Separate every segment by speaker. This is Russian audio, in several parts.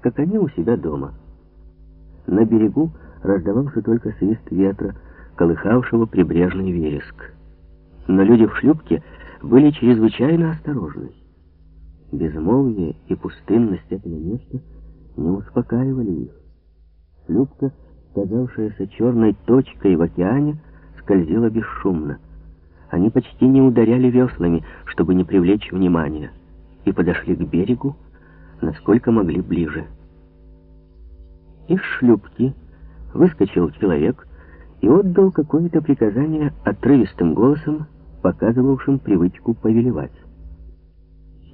Speaker 1: как они у себя дома. На берегу раздавался только свист ветра, колыхавшего прибрежный вереск. Но люди в шлюпке были чрезвычайно осторожны. Безмолвие и пустынность этого места не успокаивали их. Шлюпка, казавшаяся черной точкой в океане, скользила бесшумно. Они почти не ударяли веслами, чтобы не привлечь внимания, и подошли к берегу, насколько могли ближе. Из шлюпки выскочил человек и отдал какое-то приказание отрывистым голосом, показывавшим привычку повелевать.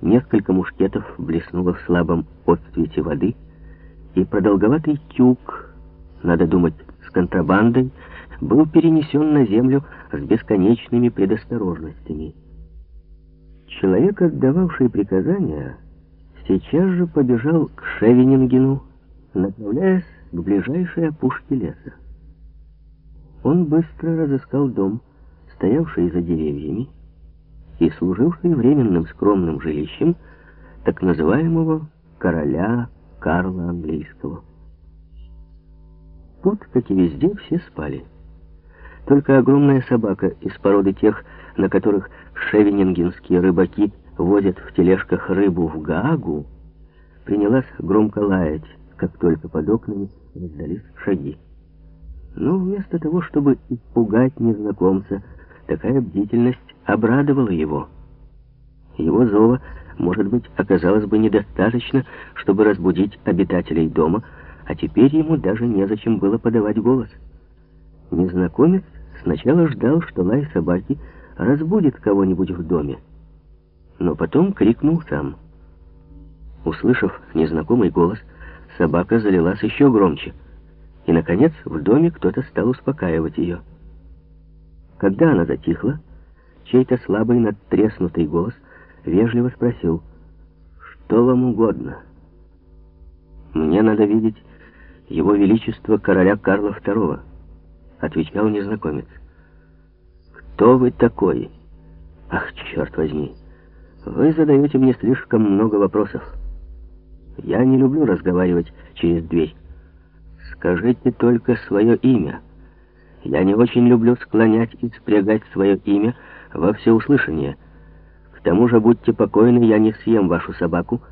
Speaker 1: Несколько мушкетов блеснуло в слабом отцвете воды, и продолговатый тюк, надо думать, с контрабандой, был перенесен на землю с бесконечными предосторожностями. Человек, отдававший приказания, сейчас же побежал к Шевенингену, направляясь к ближайшей опушке леса. Он быстро разыскал дом, стоявший за деревьями и служивший временным скромным жилищем так называемого короля Карла Английского. Тут, как и везде, все спали. Только огромная собака из породы тех, на которых шевенингенские рыбаки возят в тележках рыбу в Гаагу, принялась громко лаять, как только под окнами раздались шаги. Но вместо того, чтобы испугать незнакомца, такая бдительность обрадовала его. Его зова, может быть, оказалось бы недостаточно, чтобы разбудить обитателей дома, а теперь ему даже незачем было подавать голос. Незнакомец сначала ждал, что лай собаки разбудит кого-нибудь в доме, но потом крикнул сам. Услышав незнакомый голос, собака залилась еще громче — и, наконец, в доме кто-то стал успокаивать ее. Когда она затихла, чей-то слабый надтреснутый голос вежливо спросил, «Что вам угодно?» «Мне надо видеть его величество короля Карла II», — отвечал незнакомец. «Кто вы такой?» «Ах, черт возьми! Вы задаете мне слишком много вопросов. Я не люблю разговаривать через дверь». Скажите только свое имя. Я не очень люблю склонять и спрягать свое имя во всеуслышание. К тому же, будьте покойны, я не съем вашу собаку,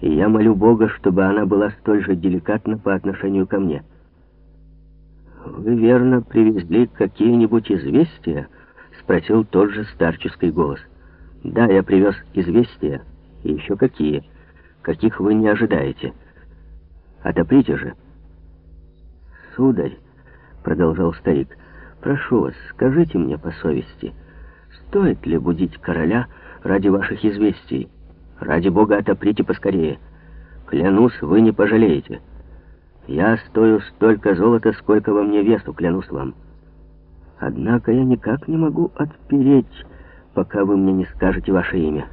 Speaker 1: и я молю Бога, чтобы она была столь же деликатна по отношению ко мне. «Вы верно привезли какие-нибудь известия?» — спросил тот же старческий голос. «Да, я привез известия. И еще какие? Каких вы не ожидаете. Отоприте же».
Speaker 2: «Сударь», — продолжал старик, — «прошу вас, скажите мне по совести, стоит ли будить короля ради ваших известий? Ради бога отоприте поскорее. Клянусь, вы не пожалеете. Я стою столько золота, сколько во мне весу, клянусь вам. Однако я никак не могу отпереть, пока вы мне не скажете ваше имя».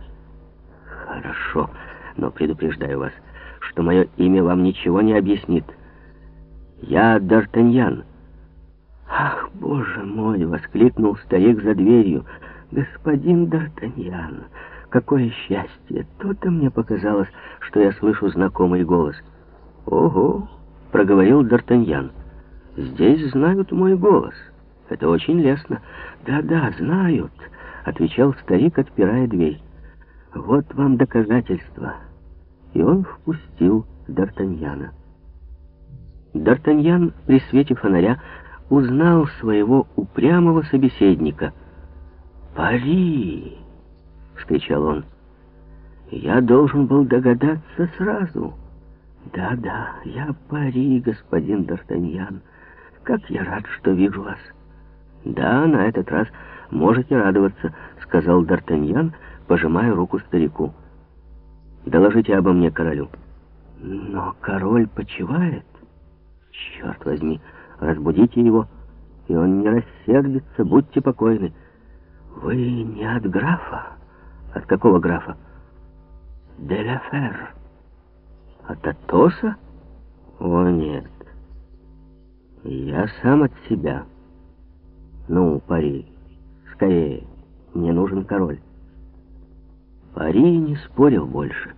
Speaker 2: «Хорошо, но предупреждаю вас, что мое имя вам ничего не объяснит». «Я Д'Артаньян». «Ах, боже мой!» — воскликнул старик за дверью. «Господин Д'Артаньян, какое счастье! То-то мне показалось, что я слышу знакомый голос». «Ого!» — проговорил Д'Артаньян. «Здесь знают мой голос. Это очень лестно». «Да-да, знают», — отвечал старик, отпирая дверь. «Вот вам доказательство». И он впустил Д'Артаньяна. Д'Артаньян при свете фонаря узнал своего упрямого собеседника. «Пари!» — вскричал он. «Я должен был догадаться сразу. Да-да, я пари, господин Д'Артаньян. Как я рад, что вижу вас!» «Да, на этот раз можете радоваться», — сказал Д'Артаньян, пожимая руку старику. «Доложите обо мне королю». «Но король почивает». Черт возьми, разбудите его, и он не рассердится, будьте покойны. Вы не от графа? От какого графа? Де ла Фер. От Атоса? О, нет. Я сам от себя. Ну, пари, скорее, мне нужен король. Пари не спорил больше.